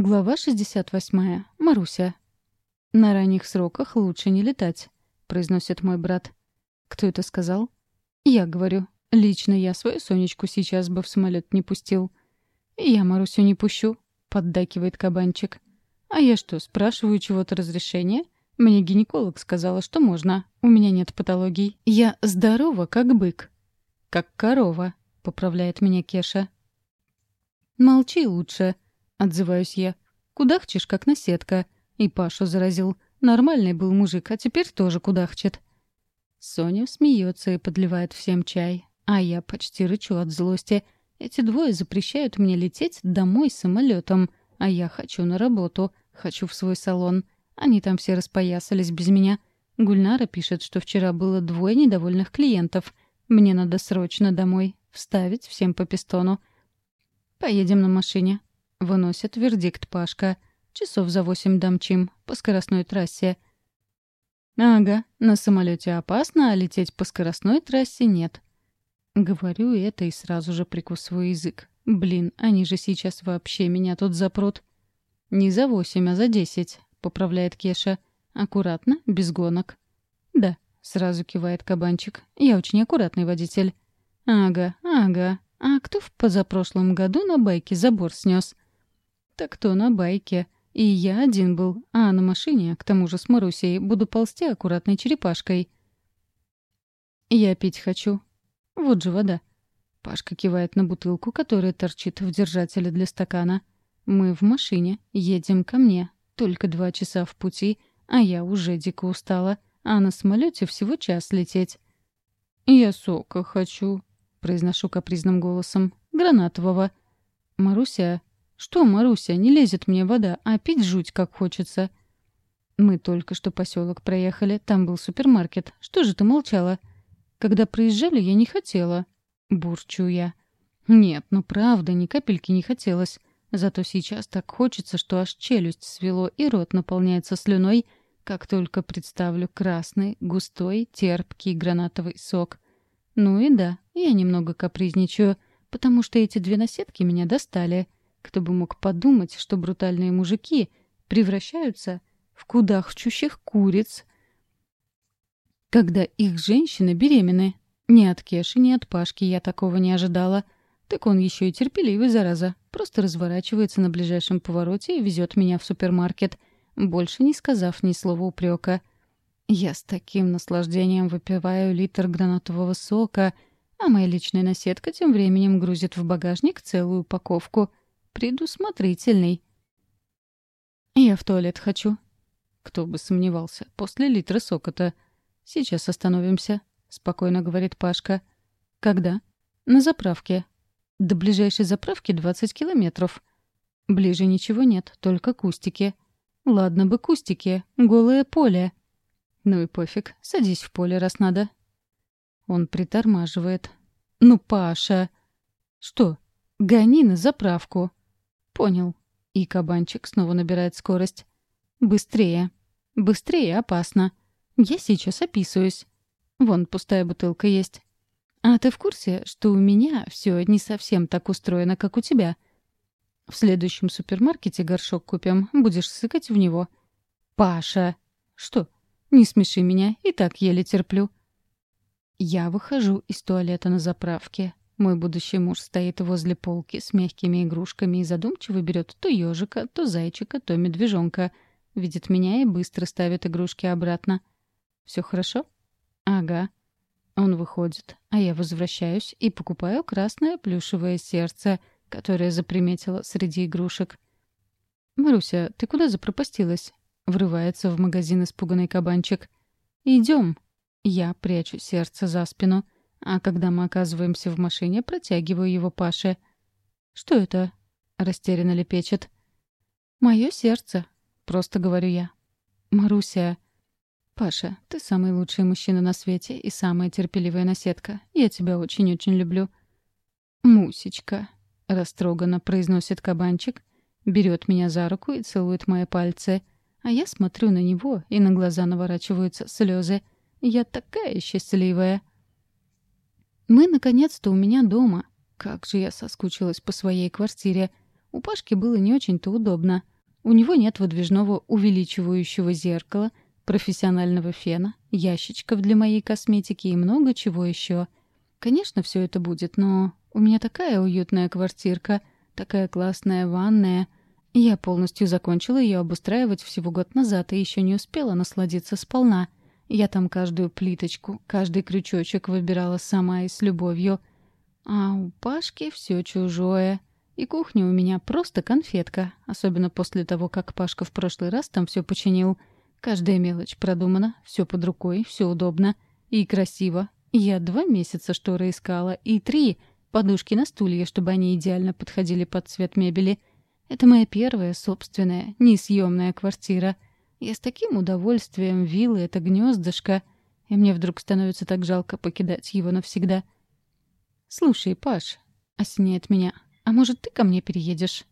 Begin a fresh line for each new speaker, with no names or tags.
Глава 68. Маруся. «На ранних сроках лучше не летать», — произносит мой брат. «Кто это сказал?» «Я говорю. Лично я свою Сонечку сейчас бы в самолет не пустил». «Я Марусю не пущу», — поддакивает кабанчик. «А я что, спрашиваю чего-то разрешения? Мне гинеколог сказала, что можно. У меня нет патологий. Я здорова, как бык». «Как корова», — поправляет меня Кеша. «Молчи лучше», Отзываюсь я. Кудахчешь, как наседка. И Пашу заразил. Нормальный был мужик, а теперь тоже кудахчет. Соня смеется и подливает всем чай. А я почти рычу от злости. Эти двое запрещают мне лететь домой самолетом, а я хочу на работу, хочу в свой салон. Они там все распоясались без меня. Гульнара пишет, что вчера было двое недовольных клиентов. Мне надо срочно домой. Вставить всем по пистону. Поедем на машине. Выносит вердикт Пашка. Часов за восемь домчим, по скоростной трассе. Ага, на самолете опасно, а лететь по скоростной трассе нет. Говорю это и сразу же прикусываю язык. Блин, они же сейчас вообще меня тут запрут. Не за восемь, а за десять, поправляет Кеша. Аккуратно, без гонок. Да, сразу кивает кабанчик. Я очень аккуратный водитель. Ага, ага. А кто в позапрошлом году на байке забор снес? так то на байке. И я один был, а на машине, к тому же с Марусей, буду ползти аккуратной черепашкой. «Я пить хочу. Вот же вода». Пашка кивает на бутылку, которая торчит в держателе для стакана. «Мы в машине, едем ко мне. Только два часа в пути, а я уже дико устала, а на самолете всего час лететь». «Я сока хочу», — произношу капризным голосом, — «гранатового». «Маруся, что, Маруся, не лезет мне вода, а пить жуть как хочется. Мы только что поселок проехали, там был супермаркет. Что же ты молчала? Когда проезжали, я не хотела. Бурчу я. Нет, ну правда, ни капельки не хотелось. Зато сейчас так хочется, что аж челюсть свело и рот наполняется слюной, как только представлю красный, густой, терпкий гранатовый сок. Ну и да, я немного капризничаю, потому что эти две наседки меня достали — кто бы мог подумать, что брутальные мужики превращаются в кудахчущих куриц, когда их женщины беременны. Ни от Кеши, ни от Пашки я такого не ожидала. Так он еще и терпеливый, зараза. Просто разворачивается на ближайшем повороте и везет меня в супермаркет, больше не сказав ни слова упрека. Я с таким наслаждением выпиваю литр гранатового сока, а моя личная наседка тем временем грузит в багажник целую упаковку — Предусмотрительный. Я в туалет хочу. Кто бы сомневался. После литра сока-то. Сейчас остановимся, спокойно говорит Пашка. Когда? На заправке. До ближайшей заправки 20 километров. Ближе ничего нет, только кустики. Ладно бы кустики, голое поле. Ну и пофиг, садись в поле, раз надо. Он притормаживает. Ну, Паша. Что? Гони на заправку. Понял. И кабанчик снова набирает скорость. Быстрее. Быстрее опасно. Я сейчас описываюсь. Вон пустая бутылка есть. А ты в курсе, что у меня все не совсем так устроено, как у тебя? В следующем супермаркете горшок купим, будешь сыкать в него. Паша! Что? Не смеши меня, и так еле терплю. Я выхожу из туалета на заправке. Мой будущий муж стоит возле полки с мягкими игрушками и задумчиво берет то ежика, то зайчика, то медвежонка. Видит меня и быстро ставит игрушки обратно. Все хорошо? Ага. Он выходит, а я возвращаюсь и покупаю красное плюшевое сердце, которое заприметила среди игрушек. «Маруся, ты куда запропастилась?» — врывается в магазин испуганный кабанчик. «Идем». Я прячу сердце за спину — а когда мы оказываемся в машине, протягиваю его Паше. «Что это?» — растерянно лепечет. «Мое сердце», — просто говорю я. «Маруся...» «Паша, ты самый лучший мужчина на свете и самая терпеливая наседка. Я тебя очень-очень люблю». «Мусечка», — растроганно произносит кабанчик, берет меня за руку и целует мои пальцы. А я смотрю на него, и на глаза Мы, наконец-то, у меня дома. Как же я соскучилась по своей квартире. У Пашки было не очень-то удобно. У него нет выдвижного увеличивающего зеркала, профессионального фена, ящичков для моей косметики и много чего еще. Конечно, все это будет, но у меня такая уютная квартирка, такая классная ванная. Я полностью закончила ее обустраивать всего год назад и еще не успела насладиться сполна — Я там каждую плиточку, каждый крючочек выбирала сама и с любовью. А у Пашки все чужое. И кухня у меня просто конфетка, особенно после того, как Пашка в прошлый раз там все починил — Каждая мелочь продумана, все под рукой, все удобно и красиво. Я два месяца шторы искала, и три — подушки на стулья, чтобы они идеально подходили под цвет мебели. Это моя первая собственная, несъемная квартира. Я Я с таким удовольствием wily это гнездышко, и мне вдруг становится так жалко покидать его навсегда. «Слушай, Паш», — осеняет меня, — «а может, ты ко мне переедешь?»